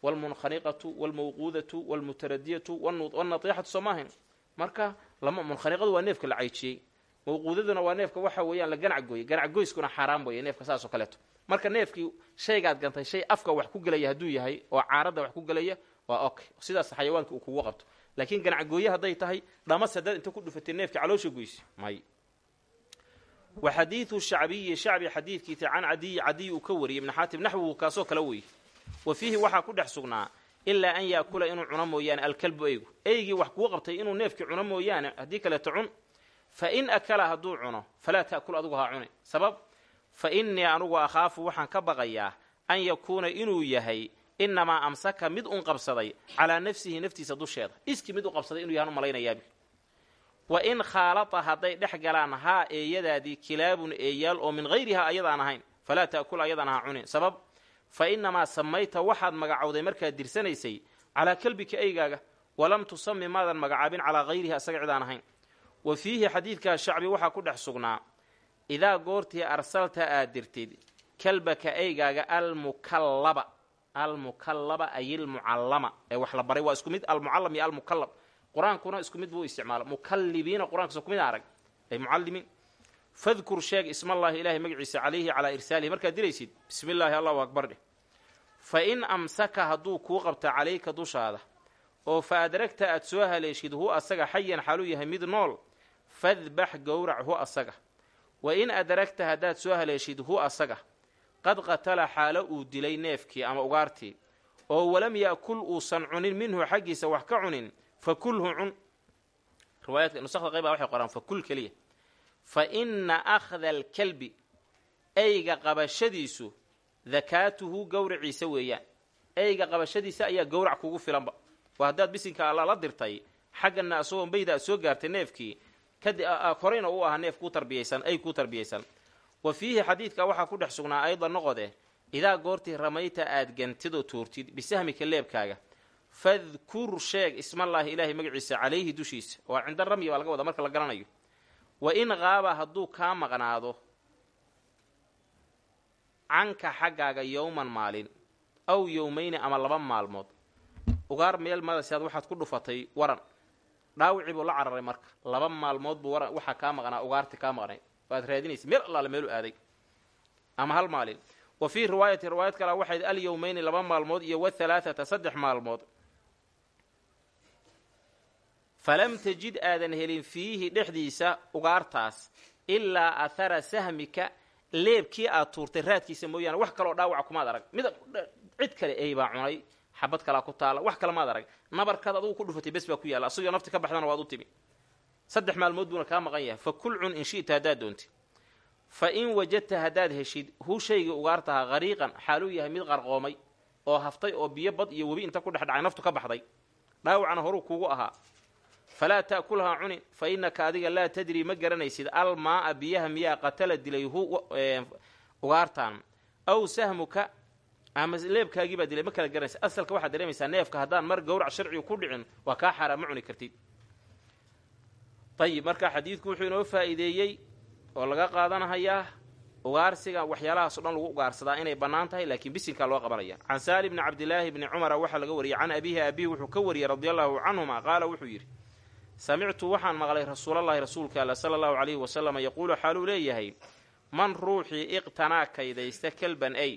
walmunkhaniqatu walmawquudatu walmutaradiyatu wannatiixatu soo maahayn marka lama munkhaniqadu waa neefka la cayjiyey. Mawquudaduna waa neefka. Waxa weeyaan la ganacgooyey ganacgoyskuna xaaraam weeye neefka saasoo kaleeto marka neefkii shaygaad gantay shay afka wax ku gelaya hadduu yahay oo caaradda wax ku gelaya waa okay sidaas xayawaanka uu kugu qabto. Laakiin ganacgooye hadday tahay dhamas haddaad inta ku dhufatay neefka caloosha goyse may. Wa xadiidu shacbiyi shacbi xadiidkiisa can cadiyi cadiyi uu ka wariyey. Ibni xaatim naxwuhu kaasoo kala weeye wa fiihi waxaa ku dhex sugnaa ilaa an yaakula inuu cuno mooyaane alkalbu eygu. Eygii wax kuu qabtay inuu neefkii cuno mooyaane haddii kaleeto cun fa in akala hadduu cuno falaa ta'kul adugu haa cuni. Sabab fa innii anugu akhaafu waxaan ka baqayaa an yakuuna inuu yahay inamaa amsaka mid un qabsaday calaa nafsihi naftiisa dusheeda. Iski mid u qabsaday inuu yahan u malaynayaab wa in khaalata hadday dhex galaan haa eeyadaadii kilaabun eeyaal oo min hayrihaa ayadaan ahayn falaa ta'kul ayadaan ha cunin. Sabab fa innamaa samayta waxaad magacowday markaad dirsanaysay calaa kelbika eygaaga walam tusami maadan magacaabin calaa hayrihi asaga cidaan ahayn. Wa fiihi xadiidkaa shacbi waxaa ku dhex sugnaa idaa goortii arsalta aad dirtid kalbaka eygaaga almukallaba almukallaba ay ilmucallama ee wax la baray waa isku mid almucallam iyo almukallab qur'aankuna isku mid buu isticmaala mukallibiina qur'aanka isku mid arag ay mucallimiin fadkur sheeg ismallaahi ilaahay magaciisa calayhi calaa irsaalihi markaad diraysid bismi illaahi allahu akbar dheh fa in amsaka hadduu kuu qabta calayka dushaada oo fa adragta aad soo haleeshid hu asaga xayan xaaluu yahay mid nool fadbax gowrac hu asaga wa in adragta haddaad soo haleeshid hu asaga. Qad qatala xaalo uu dilay neefkii ama ugaartii. Oo walam yaakul uusan cunin minhu xaggiisa wax ka cunin fa kulhu cun. Riwaayadka nusakda qayba waxay qoraan fa kul keliya. Fa inna akhda alkalbi eyga qabashadiisu dakaatuhu gowraciisa weeyaan. Eyga qabashadiisa ayaa gowrac kugu filanba. Waa haddaad bisinka alla la dirtay xaggana asagoo bayda soo gaartay neefkii kadi horeyna u ahaa neef kuu tarbiyaysan ay kuu tarbiyaysan. Wa fiihi xadiidka waxaa ku dhex sugnaa ayda noqode idaa goortii ramayta aad gantid oo tuurtid bisahmika leebkaaga fadkur sheeg ismallaahi ilaahay magaciisa calayhi dushiisa. Waa cinda ramyi baa laga wadaa marka la garanayo. Wa in qaaba hadduu kaa maqnaado canka xaggaaga yowman maalin aw yowmayni ama laba maalmood ugaar meel madasiaad waxaad ku dhufatay waran dhaawicii buu la cararay marka. Laba maalmood buu waxaa kaa maqnaa ugaarti kaa maqnay. Waad raadinaysa meel allaale meelu aaday. Ama hal maalin. Wa fii riwaayati riwaayad kale waxayd alyowmayni laba maalmood iyo wahalaathata saddex maalmood. Falam tajid aadan helin fiihi dhexdiisa ugaartaas ilaa athara sahmika leebkii aad tuurtay raadkiisa mooyaane wax kaloo dhaawaca kumaad arag. Mid cid kale ey baa cunay xabad kalaa ku taala wax kale maad arag. Nabarkaad adugu ku dhufatay bes baa ku yaalla asagoo nafti ka baxdana waad u timi. Saddex maalmood buuna kaa maqan yahay. Fa kul cun in shi'ta haddaad doontid fa in wajadta haddaad heshid hu shaygii ugaartahaa hariiqan xaaluu yahay mid qarqoomay oo haftay oo biyo bad iyo webi inta ku dhex dhacay naftu ka baxday. Dhaawacna horuu kuugu ahaa. Falaa ta'kulhaa cunin fa innaka adiga laa tadrii ma garanaysid almaa'a biyaha miyaa qatala dilay hu ugaartaan. Aw sahmuka ama leebkaagii baa dilay ma kala garanaysid asalka waxaad dareemaysaa neefka haddaan mar gowrac sharcigu ku dhicin waa kaa xaaraan ma cuni kartid. Ayib marka xadiidku wuxuu inoo faa'iideeyey oo laga qaadanahayaa ugaarsiga waxyaalahaasoo dhan lagu ugaarsadaa inay bannaan tahay laakiin bisinkaa loo qabanaya. Can saali bni cabdilaahi bni cumara waxaa laga wariyey can abiihi abihi wuxuu ka wariyey radia allahu canhuma qaala wuxuu yidhi samictu waxaan maqlay rasuulallahi rasuulka alla sala allahu calayhi wasalama yaquulu xaaluu leeyahay man ruuxii iqtanaa kaydaysta kelban ey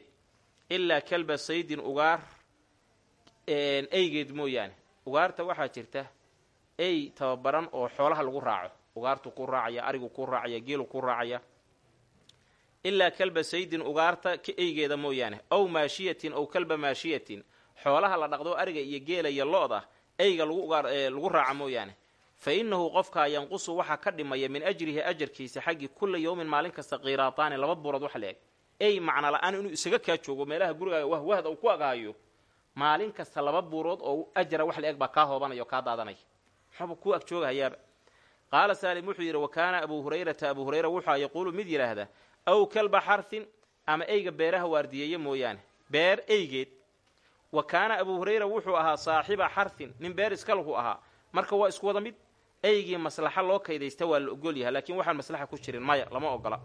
ilaa kelba saydin ugaar eygeed mooyaane. Ugaarta waxaa jirta ey tababaran oo xoolaha lagu raaco. Ugaartu ku raacaya arigu ku raacaya geelu ku raacaya. Ilaa kalba saydin ugaarta eygeeda mooyaane. Aw maashiyatin aw kalba maashiyatin. Xoolaha la dhaqdo ariga iyo geela iyo lo-da eyga lagu raaca mooyaane. Fa innahu qofkaa yanqusu waxaa ka dhimaya min ajrihi ajarkiisa xaggii kulla yowmin maalin kasta kiiraataani laba buurood wax la-eg ey macna la'aan inuu isaga kaa joogo meelaha gurigaaga wahwahda uu ku agaayo maalin kasta laba buurood oo ajara wax la-eg baa kaa hoobanaya oo kaa daadanaya waxba kuu ag joogahayaaba qaala saalim wuxuu yidhi wa kaana abuu hurayrata abuu hurayra wuxua yaquulu mid yidhaahda aw kalba xarhin ama eyga beeraha waardiyeeye mooyaane. Beer eygeed. Wa kaana abuu hurayra wuxuu ahaa saaxiba xarhin nin beer iskalahu ahaa. Marka waa isku wada mid eygii maslaxa loo kaydaysta waa la ogol yahay laakiin waxaan maslaxa ku jirin maya lama ogola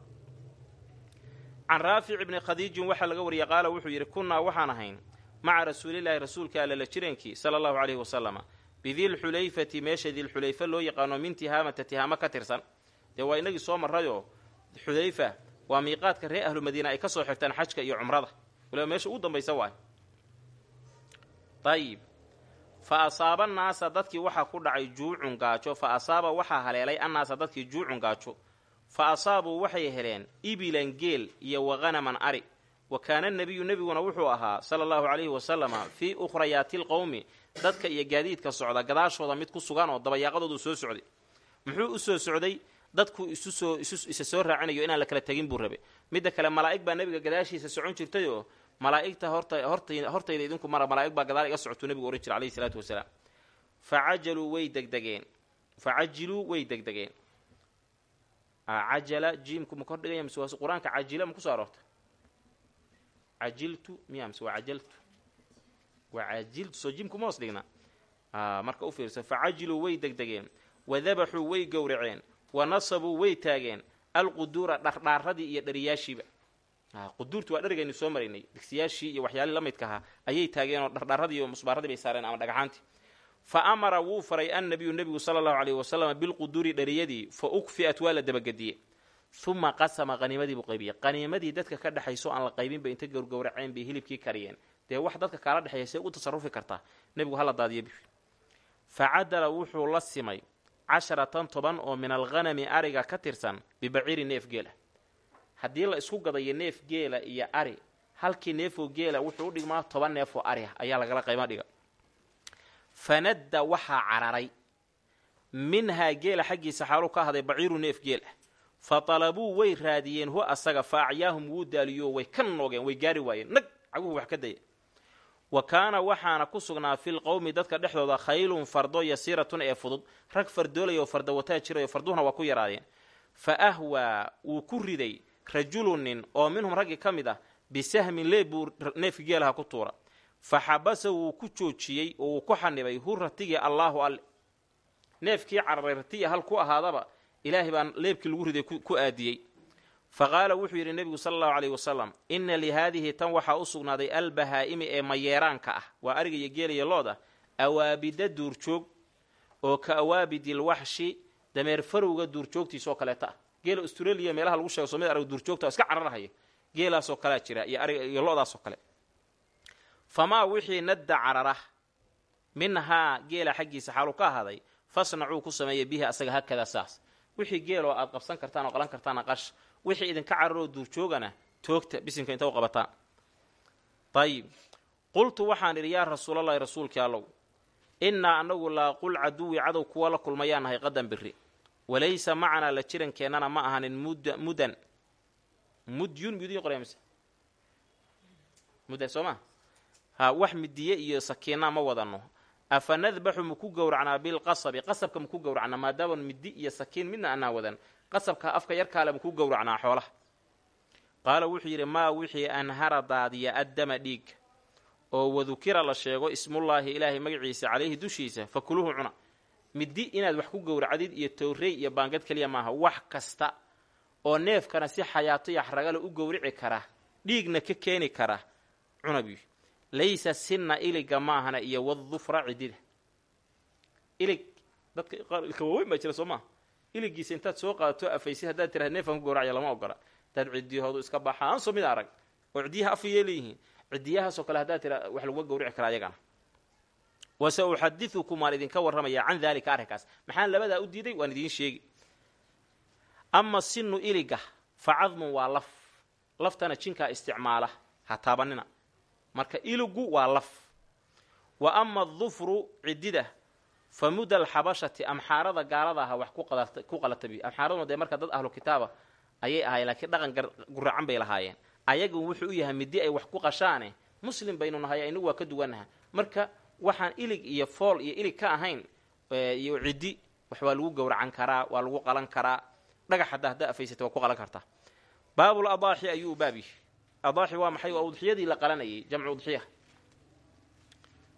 can raafic ibni khadiijin waxaa laga wariyey qaala wuxuu yidhi kunnaa waxaan ahayn maca rasuulilaahi rasuulka alla la jireenkii sala allahu caleyhi wasalama bidilxulayfati meesha dilxulayfa loo yaqaano min tihaamata tihaamo ka tirsan. Dee waa inagii soo marrayoo xudayfa waa miiqaadka reer ahlu madiina ay ka soo xirtaan xajka iyo cumrada. Waliba meesha ugu dambaysa waay. Ayib fa asaaba annaasa dadkii waxaa ku dhacay juucun gaajo fa asaaba waxaa haleelay annaasa dadkii juucun gaajo fa asaabuu waxay heleen ibilan geel iyo waqanaman ari. Wa kaana nebiyu nebiguna wuxuu ahaa sala allahu calayhi wasalama fii ukhrayaati lqowmi dadka iyo gaadiidka socda gadaashooda mid ku sugan oo dabayaaqadoodu soo socday. Muxuu u soo socday? Dadku isu soo isa soo raacinayo inaan la kala tegin buu rabe midda kale malaa'ig baa nebiga gadaashiisa socon jirtay oo malaa'igta horta hortayda idinku mara malaa'ig baa gadaal iga socotuu nebigu ohan jira alayhi salaatu wasalaam. Facajaluu way degdegeen. Facajiluu way degdegeen cajala jiimku ma kordhigaya mise waa qur'aanka cajila ma ku soo aroorta? Cajiltu miya mise waa cajaltu? Waa cajiltu soo jiimku ma hoos dhigna marka u fiirso facajiluu way degdegeen wadabaxuu way gowraceen wa nasabuu way taageen alquduura dhardhaaradii iyo dhariyaashiiba quduurtu waa dharigaynu soo maraynay digsiyaashii iyo waxyaalii la midka ahaa ayay taageenoo dhardhaaradii iyo musbaaradii bay saareen ama dhagxaantii fa amara wuu faray annabiyu nebigu sala allahu caleyhi wasalama bilquduuri dhariyadii fa ukfi'at waa la dabagediyey. Uma qasama qaniimadii buu qaybiyey. Qaniimadii dadka ka dhexayso aan la qaybinba inta gowrgowraceen bay hilibkii kariyeen. Dee wax dadka kaala dhexeeya see u tasarufi kartaa. Nebigu hala daadiya bi fa cadala wuxuu la simay casharatan toban oo min alghanami ariga ka tirsan bibaciiri neef geela. Haddii la isku gadayo neef geela iyo ari halkii neefoo geela wuxuu u dhigmaa toban neefoo ari ah ayaa lagala qayma dhiga fanadda waxaa cararay. Minhaa geela xaggiisa xaalu ka ahday baciiru neef geel ah. Fa talabuu way raadiyeen hu asaga fa acyaahum wuu daaliyo way ka noogeen way gaari waayeen. Nag caguhu wax ka daya wa kaana waxaana ku sugnaa fil qowmi dadka dhexdooda khaylun fardo yasiiratun ee fudud. Rag fardoolaya oo farda wataa jirayo farduhuna waa ku yaraadeen. Fa ahwaa wuu ku riday rajulunin oo minhum raggii ka mid ah bisahmin leeb buu geelaha ku tuura fa xabasa wuu ku joojiyey oo wuu ku xanibay hu ratigii allaahu alle neefkii cararay ratiya hal ku ahaadaba ilaahay baa leebkii lagu riday ku aadiyey. Fa qaala wuxuu yidhi nebigu sala allahu caleyhi wasalam inna lihaadihi tan waxaa u sugnaaday albahaa'imi ee mayeeraanka ah waa ariga iyo geelaya looda awaabida duurjoog oo ka awaabidil waxshi dameer farowga duurjoogtiisoo kaleeta. Ah geela australia meelaha lagu sheego soomida arag duurjoogta oo iska cararhaya geelaasoo kalea jira iyo ariga iyo lo-daasoo kale famaa wixii nadda carara minhaa geela xaggiisa xaalu ka ahaaday fasnacuu ku sameeya bihi asaga hakadaa saas. Wixii geeloo aad qabsan kartaan oo qalan kartaana qash. Wixii idinka cararoo duurjoogana toogta bisinka inta u qabataan. Ayib qultu waxaan idhi yaa rasuulallahi rasuulkii allow innaa anagu laaqul caduwi cadow kuwa la kulmayaan nahay qadan biri walaysa macanaa la jirankeenana ma ahanin mud mudan mudyun mise? Mudan soo ma ha wax midiye iyo sakiinaa ma wadano. Afa nadbaxu maku gowracnaa bilqasabi qasabka maku gowracnaa maadaama midi iyo sakiin midna anaa wadan. Qasabka afka yarkaale maku gowracnaa xoolaha. Qaala wuxuu yidhi maa wixii anhara daadiya addama dhiig oo wadukira la sheego ismullaahi ilaahay magaciisa calayhi dushiisa fa kuluhu cuna. Midi inaad wax ku gowracdid iyo towrey iyo baangad keliya maaha wax kasta oo neefkana si xayaato iyo xragale u gowrici kara dhiigna ka keeni kara cuna laysa sinna iliga maahana iyo wadufra cidida ilig dadka ilka waaweyn baa jira soo iligiisa intaad soo qaadato afaysid haddaad tiraha neefkan ku gowracaya lama ogola haddaad ciddiyahoodu iska baxaan soo mid arag. Oo ciddiyaha afayay leeyihiin ciddiyahaasoo kale haddaad tira wax laguga gowrici karaa ayagana. Wase uxadiukum waan idinka warramayaa can daalika arrinkaas. Maxaan labadaa u diiday? Waan idiin sheegi. Ama sinu iliga fa cadmun waa laf. Laftana jinkaa isticmaala. Ha taabanina marka iligu waa laf. Wa ama adufru ciddida fa muda alxabashati amxaarada gaalada aha wax ku qalatabi amxaaraduna dee marka dad ahlu kitaaba ayay ahaayeen laakiin dhaqan guracan bay lahaayeen. Ayagu wuxuu u yahay midi ay wax ku qashaane. Muslim baynu nahay inagu waa ka duwannaha marka waxaan ilig iyo fool iyo ilig ka ahayn iyo ciddi wax lagu gowracan karaa waa lagu qalan karaa. Dhagax haddaa haddaa afaysata waa ku qalan kartaa. Baabul adaaxi ayuu u adaaxi waa maxay waa udxiyadii la qalanayay jamcu udxiya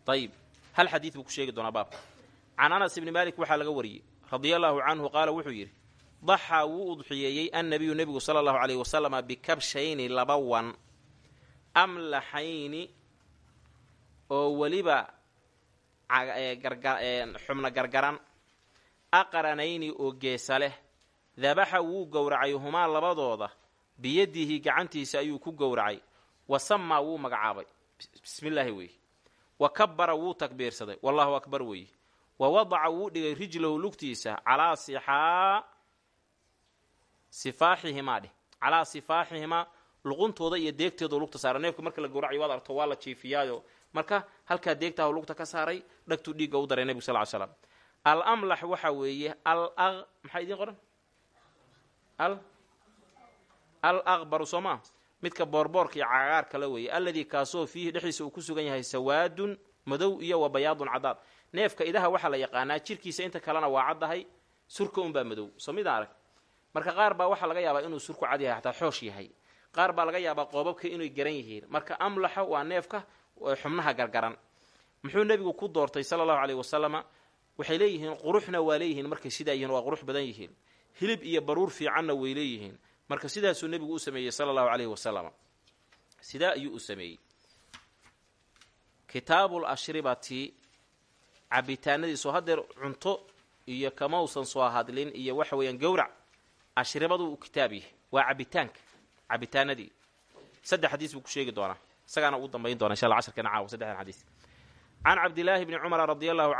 ayib hal xadiid buu ku sheegi doonaa baabka can anas ibni maalik waxaa laga wariyey radia allaahu canhu qaala wuxuu yidhi daxaa wuu udxiyeeyey annabiyu nebigu sala allahu caleyhi wasalama bikabshayni laba wan amlaxayni oo weliba xubno gargaran aqranayni oo geesa leh dabaxa wuu gowracay labadooda biyadihi gacantiisa ayuu ku gowracay. Wa samaa wuu magacaabay. Bismillaahi weeye wa kabara wuu takbiirsaday. Wallahu akbar weeye wa wadaca wuu dhigay rijlahu lugtiisa calaa sixaa sifaaxihimaa dheh. Calaa sifaaxihimaa luquntooda iyo deegteedu lugta saara neefka marka la gowracayo waad arto waa la jiifiyaayo. Marka halkaa deegtaah lugta ka saaray dhagtuu dhiigga u daray nebigu sal slam al amlax waxa weeye al maxaa idiin qoran al aqbaru soo maa midka boorboorka iyo cagaarka la weeye alladii kaasoo fiihi dhexdiisa uu ku sugan yahay sawaadun madow iyo wa bayaadun cadaad neefka idaha waxaa la yaqaanaa jirkiisa inta kalena waa caddahay surka unbaa madow. Soo midaan arag marka qaar baa waxaa laga yaabaa inuu surku cad yahay xataa xoosh yahay. Qaar baa laga yaabaa qoobabka inay garan yihiin. Marka amlaxa waa neefka xubnaha gargaran. Muxuu nebigu ku doortay sala allahu caleyhi wasalama waxay leeyihiin quruxna waa leeyihiin markay sidaa yihiin waa qurux badan yihiin. Hilib iyo baruur fiicanna way leeyihiin marka sidaasuu nebigu u sameeyey sala allahu caleyhi wasalam sidaa ayuu u sameeyey. Kitaabul ashribati cabitaanadiisu haddeer cunto iyo kamausan soo hadlin iyo waxa weeyaan gowrac ashribadu uu kitaab yahay. Waa cabitaanka cabitaanadii. Saddex xadiis buu ku sheegi doonaa. Isagaana ugu dambayn doona insha casharkeena caawa saddexdan xadiis. Can cabdillaahi bni cumara radi allahu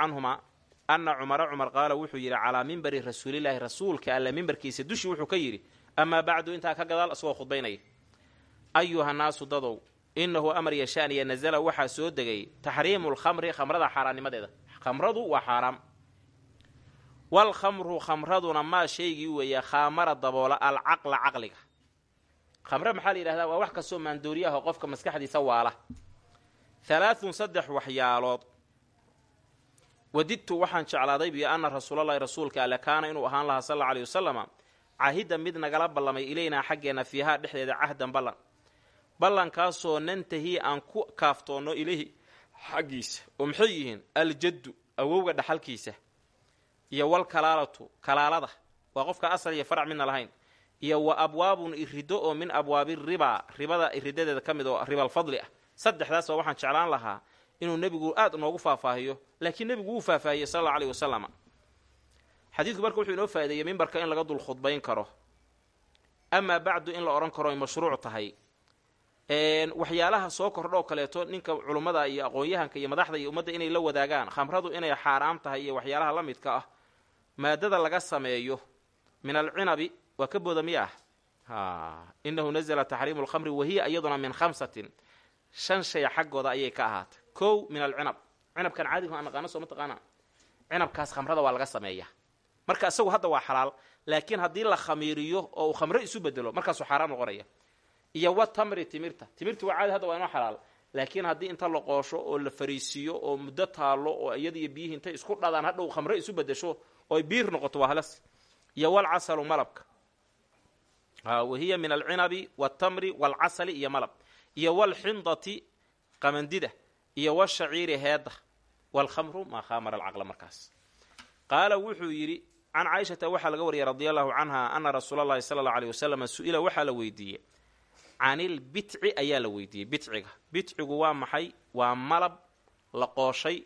ana cumara cumar qaala wuxuu yidhi calaa mimbari rasuulilaahi rasuulka alla mimbarkiisa dushii wuxuu ka yidhi amaa bacdu intaa ka gadaal isagoo khudbaynaya ayuha naasu dadow inahu amar yashaaniya nazala waxaa soo degay taxriimu lkhamri khamrada xaaraannimadeeda khamradu waa xaaraam walkhamru khamraduna maa shaygii weeye khaamara daboola alcaqla caqliga khamre maxaa la yidhahdaa waa wax kastoo maandooriyaho qofka maskaxdiisa waala halaathun saddex waxyaalood wadidtu waxaan jeclaaday bi anna rasuulalahi rasuulka alle kaana inuu ahaan lahaa sal alla aley wasalama cahida mid nagala ballamay ilaynaa xaggeenna fiihaa dhexdeeda cahdan ballan. Ballankaasoo nantahi aan ku kaaftoonno ilayhi. Xaggiisa oo maxay yihiin aljaddu awowga dhaxalkiisa. Iyo walkalaalatu kalaalada. Waa qofka asal iyo farac midna lahayn. Iyo wa abwaabun irido oo min abwaabi ribaa ribada iridadeeda ka mid oo ribalfadli ah. Saddexdaas waa waxaan jeclaan lahaa inuu nebigu aad noogu faahfaahiyo laakiin nebigu wuu faahfaahiyey sal alla aleyh wasalam xadiidku marka wuxuu inoo faa'ideeyey mimbarka in laga dul khudbayn karo. Amaa bacdu in la odhan karo ay mashruuc tahay. Waxyaalaha soo kordho kaleeto ninka culummada iyo aqoon-yahanka iyo madaxda iyo ummadda inay la wadaagaan khamradu inay xaaraam tahay iyo waxyaalaha la midka ah maadada laga sameeyo min alcinabi waa ka booda miya ah inahu nazla taxriimu lkhamri wahiya iyaduna min khamsatin. Shan shay xaggooda ayay ka ahaatay. Kow min alcinab cinabkan caadiga aan naqaano soo ma taqaana cinabkaas khamrada waa laga sameeya marka isagu hadda waa xalaal laakiin haddii la khamiiriyo oo uu khamre isu bedelo markaasuu xaaraam noqonaya. Iyo wa tamri timirta. Timirta waa caadi hadda waa inoo xalaal. Laakiin haddii inta la qoosho oo la fariisiiyo oo muddo taallo oo iyada iyo biyihii intay isku dhadaan hadhow khamre isu bedesho ooy biir noqoto waa halas. Iyo walcasalu malabka. Wahiya min alcinabi waltamri walcasali iyo malab. Iyo walxindati qamandida. Iyo washaciiri heedda. Walkhamru maa khaamara alcaqla markaas. Qaala wuxuu yidhi can caaishata waxaa laga wariyay radia allahu canha ana rasuula allahi sala allau aleyh wasalam su'ila waxaa la weydiiyey canilbitci ayaa la weydiiyey bitciga bitcigu waa maxay waa malab la qooshay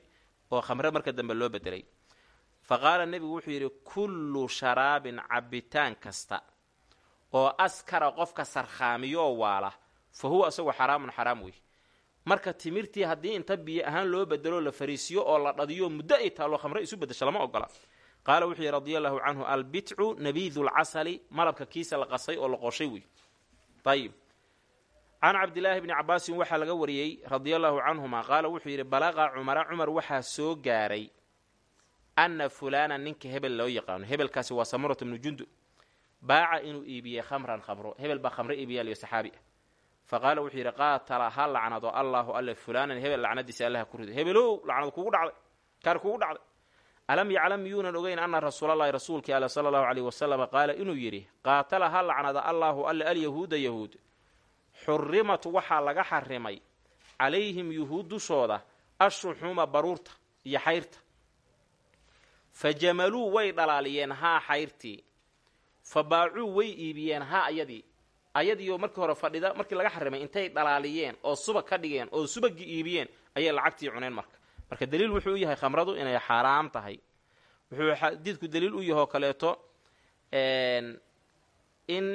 oo khamre marka dambe loo bedelay fa qaala nebigu wuxuu yidhi kullu sharaabin cabitaan kasta oo askara qofka sarkhaamiyo oo waala fa huwa isagoo xaraamun xaraam wey marka timirtii haddii inta biyo ahaan loo bedelo la fariisiyo oo la dhadiyo muddo ay taallo khamre isu bedesho lama ogola qaala wuxuu yidhi radia allahu canhu albitcu nabiidu lcasali malabka kiisa la qasay oo la qooshay wey ayib can cabdilaahi bni cabaasin waxaa laga wariyey radia allahu canhuma qaala wuxuu yidhi balaqa cumara cumar waxaa soo gaaray anna fulaana ninka hebel loo yaqaano. Hebelkaasi waa samurata bnu jundub. Baaca inuu iibiyey khamran khamro. Hebel baa khamro iibiyaaliyo saxaabi. Ah fa qaala wuxuu yidhi qaatala ha lacnado. Allaahu alle fulaanan hebel lacnadiisa allaha ku rido hebelow lacnad kugu dhacday. Kaar kugu dhacday alam yaclam miyuunan ogeyn anna rasuulalahi rasuulkii ale sala allahu aleyhi wasalama qaala inuu yidhi qaatala ha lacnada allaahu alle alyahuuda yahuud. Xurimat waxaa laga xarimay calayhim yuhuud dushooda ashuxuuma baruurta iyo xayrta. Fa jamaluu way dhalaaliyeen haa xayrtii. Fa baacuu way iibiyeen haa ayadii. Ayadiioo markii hore fadhida markii laga xarimay intay dhalaaliyeen oo subag ka dhigeen oo subagii iibiyeen ayay lacagtii cuneen marka marka daliil wuxuu u yahay khamradu inay xaaraam tahay. Wuxuu xadiidku daliil u yahoo kaleeto in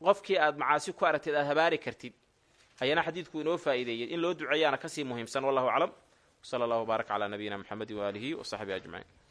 qofkii aad macaasi ku aragtid aad habaari kartid ayana xadiidku inoo faa'iideeyey in loo duceeyaana ka sii muhiimsan wallahu aclam. Wsala allahu baarak calaa nabiyina mxamedi waaalihi wa saxbihi ajmaciin